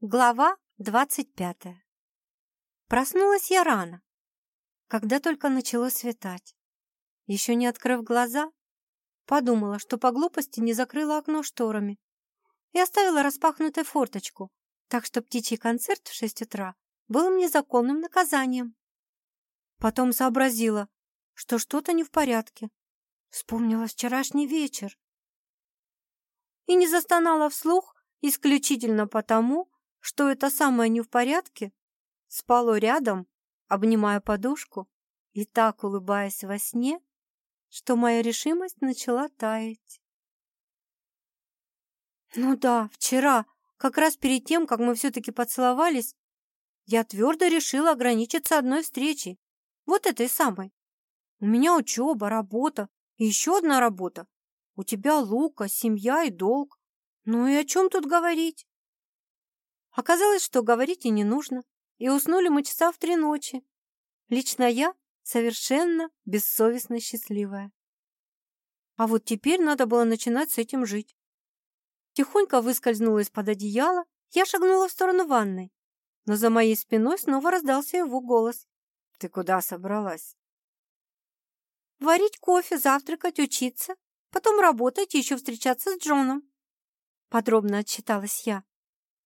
Глава двадцать пятая. Проснулась я рано, когда только начало светать. Еще не открыв глаза, подумала, что по глупости не закрыла окно шторами и оставила распахнутой форточку, так что птичий концерт в шесть утра был мне законным наказанием. Потом сообразила, что что-то не в порядке. Вспомнила вчерашний вечер. И не застонала вслух исключительно потому, что это самое не в порядке, спало рядом, обнимая подушку и так улыбаясь во сне, что моя решимость начала таять. Ну да, вчера, как раз перед тем, как мы все-таки поцеловались, я твердо решила ограничиться одной встречей, вот этой самой. У меня учеба, работа и еще одна работа. У тебя Лука, семья и долг. Ну и о чем тут говорить? Оказалось, что говорить и не нужно, и уснули мы часа в три ночи. Лично я совершенно бессовестно счастливая. А вот теперь надо было начинать с этим жить. Тихонько выскользнула из-под одеяла, я шагнула в сторону ванной, но за моей спиной снова раздался его голос. «Ты куда собралась?» «Варить кофе, завтракать, учиться, потом работать и еще встречаться с Джоном», подробно отчиталась я.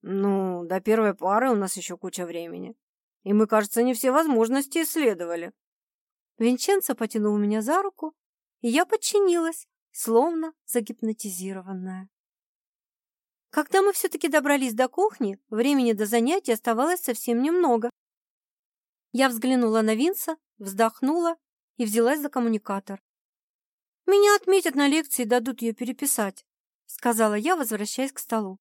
Ну, до первой пары у нас еще куча времени. И мы, кажется, не все возможности исследовали. Винченцо потянул меня за руку, и я подчинилась, словно загипнотизированная. Когда мы все-таки добрались до кухни, времени до занятий оставалось совсем немного. Я взглянула на Винса, вздохнула и взялась за коммуникатор. «Меня отметят на лекции и дадут ее переписать», сказала я, возвращаясь к столу.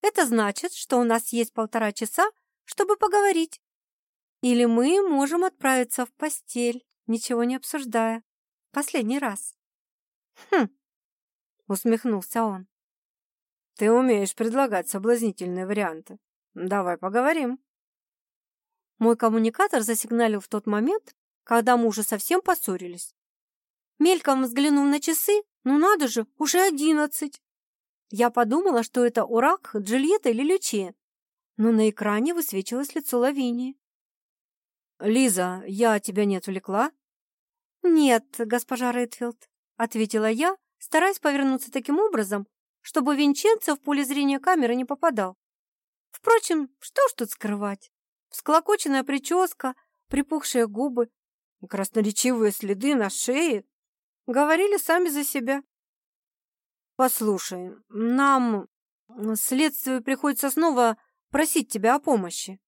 Это значит, что у нас есть полтора часа, чтобы поговорить. Или мы можем отправиться в постель, ничего не обсуждая. Последний раз. Хм, усмехнулся он. Ты умеешь предлагать соблазнительные варианты. Давай поговорим. Мой коммуникатор засигналил в тот момент, когда мы уже совсем поссорились. Мельком взглянув на часы, ну надо же, уже одиннадцать. Я подумала, что это Урак, Джульетта или Лючия, но на экране высвечивалось лицо Лавинии. «Лиза, я тебя не отвлекла?» «Нет, госпожа Редфилд», — ответила я, стараясь повернуться таким образом, чтобы Винченцо в поле зрения камеры не попадал. Впрочем, что ж тут скрывать? Всклокоченная прическа, припухшие губы и красноречивые следы на шее говорили сами за себя. «Послушай, нам, следствию, приходится снова просить тебя о помощи».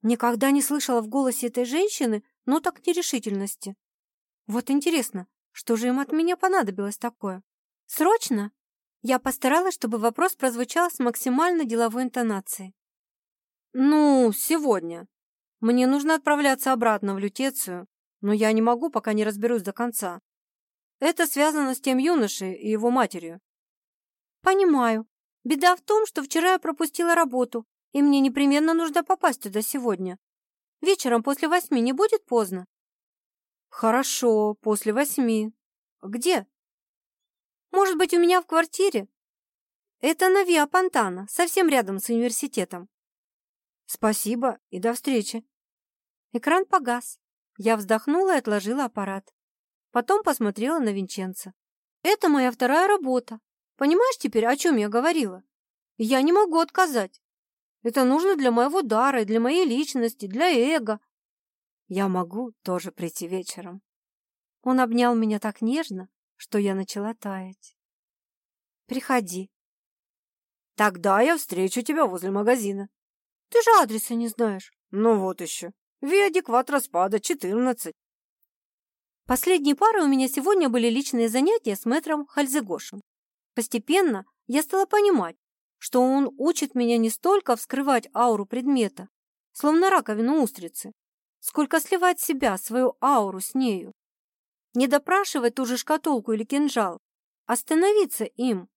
Никогда не слышала в голосе этой женщины ноток нерешительности. Вот интересно, что же им от меня понадобилось такое? Срочно? Я постаралась, чтобы вопрос прозвучал с максимально деловой интонацией. «Ну, сегодня. Мне нужно отправляться обратно в Лютецию, но я не могу, пока не разберусь до конца. Это связано с тем юношей и его матерью. Понимаю. Беда в том, что вчера я пропустила работу, и мне непременно нужно попасть туда сегодня. Вечером после восьми не будет поздно? Хорошо, после восьми. Где? Может быть, у меня в квартире? Это на Виа Пантана, совсем рядом с университетом. Спасибо и до встречи. Экран погас. Я вздохнула и отложила аппарат. Потом посмотрела на Винченца. «Это моя вторая работа. Понимаешь теперь, о чем я говорила? Я не могу отказать. Это нужно для моего дара и для моей личности, для эго. Я могу тоже прийти вечером». Он обнял меня так нежно, что я начала таять. «Приходи». «Тогда я встречу тебя возле магазина». «Ты же адреса не знаешь». «Ну вот еще. Виадекват распада, 14. Последние пары у меня сегодня были личные занятия с мэтром Хальзегошем. Постепенно я стала понимать, что он учит меня не столько вскрывать ауру предмета, словно раковину устрицы, сколько сливать себя, свою ауру с нею. Не допрашивать ту же шкатулку или кинжал, а становиться им.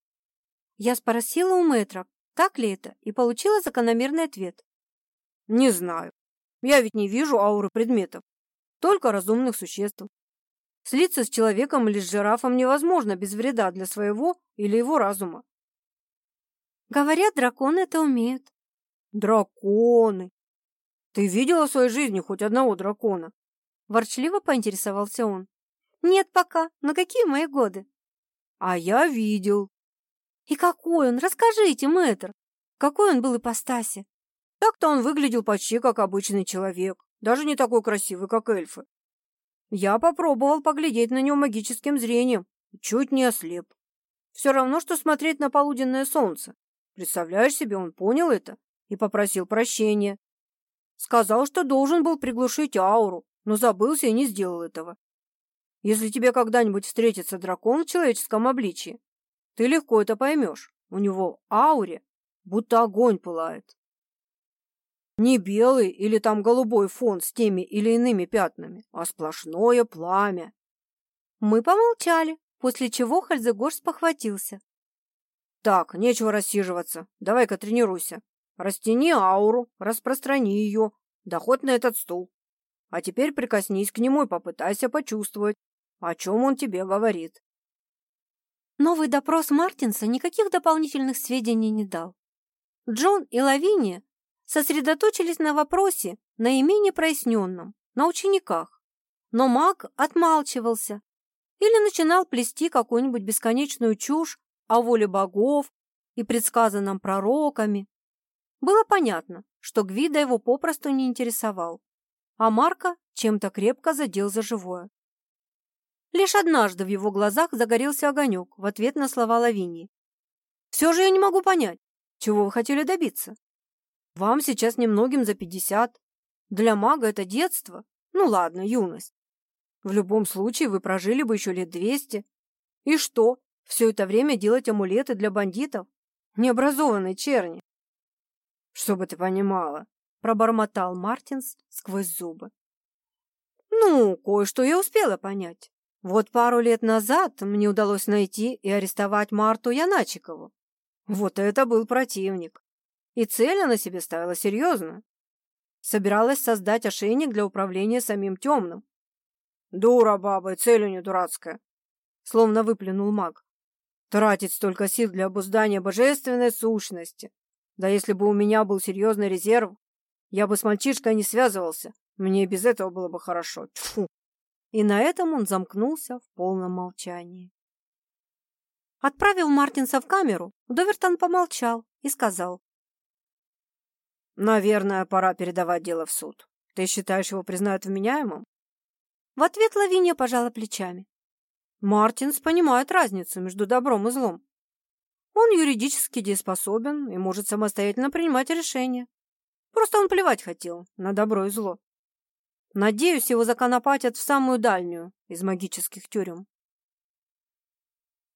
Я спросила у мэтра, так ли это, и получила закономерный ответ. Не знаю. Я ведь не вижу ауры предметов, только разумных существ. Слиться с человеком или с жирафом невозможно без вреда для своего или его разума. Говорят, драконы это умеют. Драконы! Ты видела в своей жизни хоть одного дракона? Ворчливо поинтересовался он. Нет пока, но какие мои годы? А я видел. И какой он? Расскажите, мэтр. Какой он был ипостаси? Так-то он выглядел почти как обычный человек, даже не такой красивый, как эльфы. Я попробовал поглядеть на него магическим зрением, чуть не ослеп. Все равно, что смотреть на полуденное солнце. Представляешь себе, он понял это и попросил прощения. Сказал, что должен был приглушить ауру, но забылся и не сделал этого. Если тебе когда-нибудь встретится дракон в человеческом обличии, ты легко это поймешь. У него ауре будто огонь пылает. Не белый или там голубой фон с теми или иными пятнами, а сплошное пламя. Мы помолчали, после чего Хальзегош спохватился. Так, нечего рассиживаться. Давай-ка тренируйся. Растяни ауру, распространи ее, да хоть на этот стул. А теперь прикоснись к нему и попытайся почувствовать, о чем он тебе говорит. Новый допрос Мартинса никаких дополнительных сведений не дал. Джон и Лавиния сосредоточились на вопросе наименее проясненном, на учениках. Но маг отмалчивался или начинал плести какую-нибудь бесконечную чушь о воле богов и предсказанном пророками. Было понятно, что Гвида его попросту не интересовал, а Марка чем-то крепко задел за живое. Лишь однажды в его глазах загорелся огонек в ответ на слова Лавинии. «Все же я не могу понять, чего вы хотели добиться? Вам сейчас немногим за пятьдесят. Для мага это детство. Ну ладно, юность. В любом случае вы прожили бы еще лет двести. И что, все это время делать амулеты для бандитов? Необразованной черни. Чтобы ты понимала, пробормотал Мартинс сквозь зубы. Ну, кое-что я успела понять. Вот пару лет назад мне удалось найти и арестовать Марту Яначикову. Вот это был противник. И цель она себе ставила серьезно. Собиралась создать ошейник для управления самим темным. Дура баба, цель у нее дурацкая. Словно выплюнул маг. Тратить столько сил для обуздания божественной сущности. Да если бы у меня был серьезный резерв, я бы с мальчишкой не связывался. Мне без этого было бы хорошо. Тьфу. И на этом он замкнулся в полном молчании. Отправив Мартинса в камеру, Довертон помолчал и сказал. «Наверное, пора передавать дело в суд. Ты считаешь, его признают вменяемым?» В ответ Лавиния пожала плечами. Мартинс понимает разницу между добром и злом. Он юридически дееспособен и может самостоятельно принимать решения. Просто он плевать хотел на добро и зло. Надеюсь, его законопатят в самую дальнюю из магических тюрем.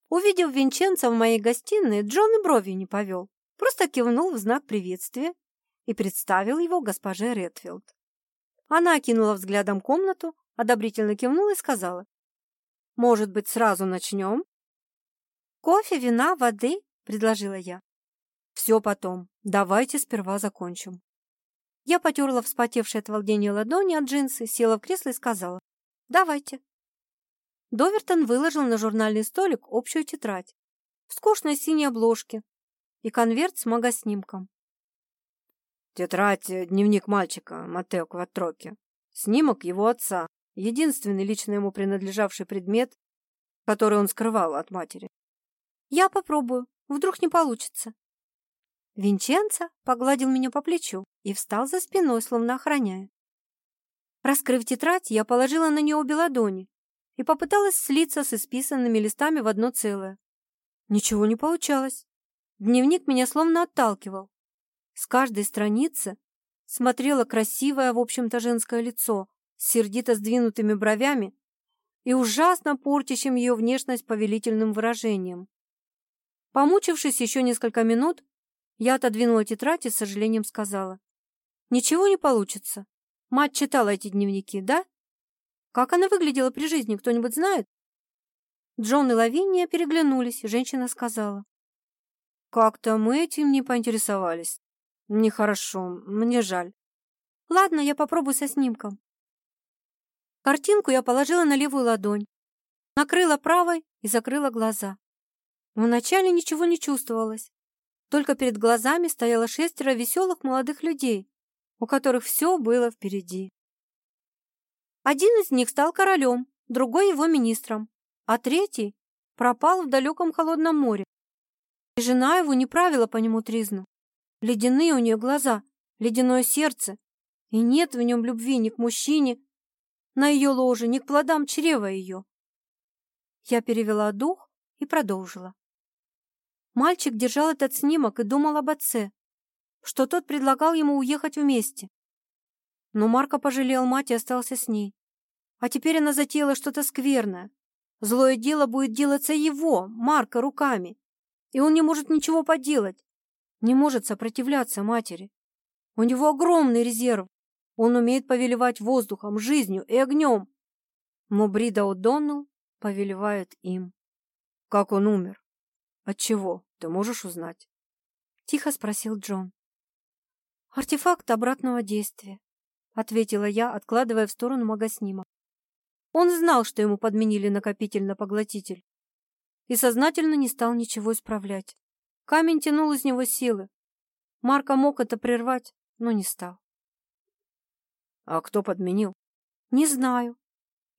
Увидев Винченца в моей гостиной, Джон и брови не повел, просто кивнул в знак приветствия и представил его госпоже Редфилд. Она окинула взглядом комнату, одобрительно кивнула и сказала, «Может быть, сразу начнем?» «Кофе, вина, воды?» – предложила я. «Все потом. Давайте сперва закончим». Я потерла вспотевшие от волнения ладони от джинсы, села в кресло и сказала, «Давайте». Довертон выложил на журнальный столик общую тетрадь в скучной синей обложке и конверт с магоснимком. Тетрадь — дневник мальчика Матео Кватроки. Снимок его отца, единственный лично ему принадлежавший предмет, который он скрывал от матери. «Я попробую, вдруг не получится». Винченцо погладил меня по плечу и встал за спиной, словно охраняя. Раскрыв тетрадь, я положила на нее обе ладони и попыталась слиться с исписанными листами в одно целое. Ничего не получалось. Дневник меня словно отталкивал. С каждой страницы смотрело красивое, в общем-то, женское лицо с сердито сдвинутыми бровями и ужасно портящим ее внешность повелительным выражением. Помучившись еще несколько минут, я отодвинула тетрадь и с сожалением сказала. «Ничего не получится. Мать читала эти дневники, да? Как она выглядела при жизни, кто-нибудь знает? Джон и Лавиния переглянулись, и женщина сказала. Как-то мы этим не поинтересовались. Нехорошо, мне жаль. Ладно, я попробую со снимком. Картинку я положила на левую ладонь, накрыла правой и закрыла глаза. Вначале ничего не чувствовалось. Только перед глазами стояло шестеро веселых молодых людей, у которых все было впереди. Один из них стал королем, другой его министром, а третий пропал в далеком холодном море. И жена его не правила по нему тризну. Ледяные у нее глаза, ледяное сердце, и нет в нем любви ни к мужчине, на ее ложе, ни к плодам чрева ее. Я перевела дух и продолжила. Мальчик держал этот снимок и думал об отце, что тот предлагал ему уехать вместе. Но Марко пожалел мать и остался с ней. А теперь она затеяла что-то скверное. Злое дело будет делаться его, Марка, руками. И он не может ничего поделать. Не может сопротивляться матери. У него огромный резерв. Он умеет повелевать воздухом, жизнью и огнем. Но Брида О'Доннелл повелевает им. Как он умер? От чего? Ты можешь узнать? Тихо спросил Джон. Артефакт обратного действия, ответила я, откладывая в сторону магоснимок. Он знал, что ему подменили накопитель на поглотитель, и сознательно не стал ничего исправлять. Камень тянул из него силы. Марко мог это прервать, но не стал. — А кто подменил? — Не знаю.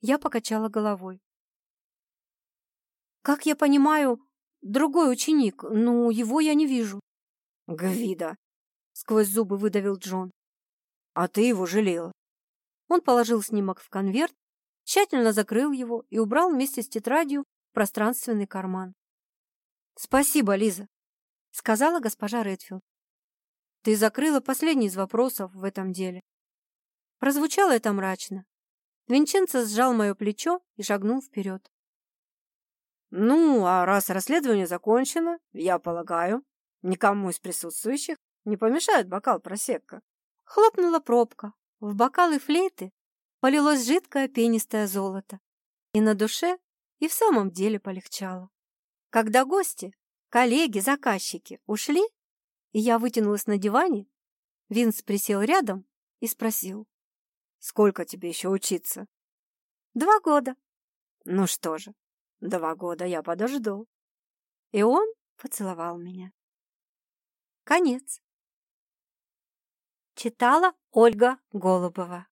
Я покачала головой. — Как я понимаю, другой ученик, но его я не вижу. — Гвида! — сквозь зубы выдавил Джон. — А ты его жалела. Он положил снимок в конверт тщательно закрыл его и убрал вместе с тетрадью в пространственный карман. «Спасибо, Лиза», — сказала госпожа Редфилд. «Ты закрыла последний из вопросов в этом деле». Прозвучало это мрачно. Винченцо сжал мое плечо и шагнул вперед. «Ну, а раз расследование закончено, я полагаю, никому из присутствующих не помешает бокал просекка». Хлопнула пробка. В бокалы флейты полилось жидкое пенистое золото. И на душе и в самом деле полегчало. Когда гости, коллеги, заказчики ушли, и я вытянулась на диване, Винс присел рядом и спросил. «Сколько тебе еще учиться?» «Два года». «Ну что же, два года я подожду». И он поцеловал меня. Конец. Читала Ольга Голубова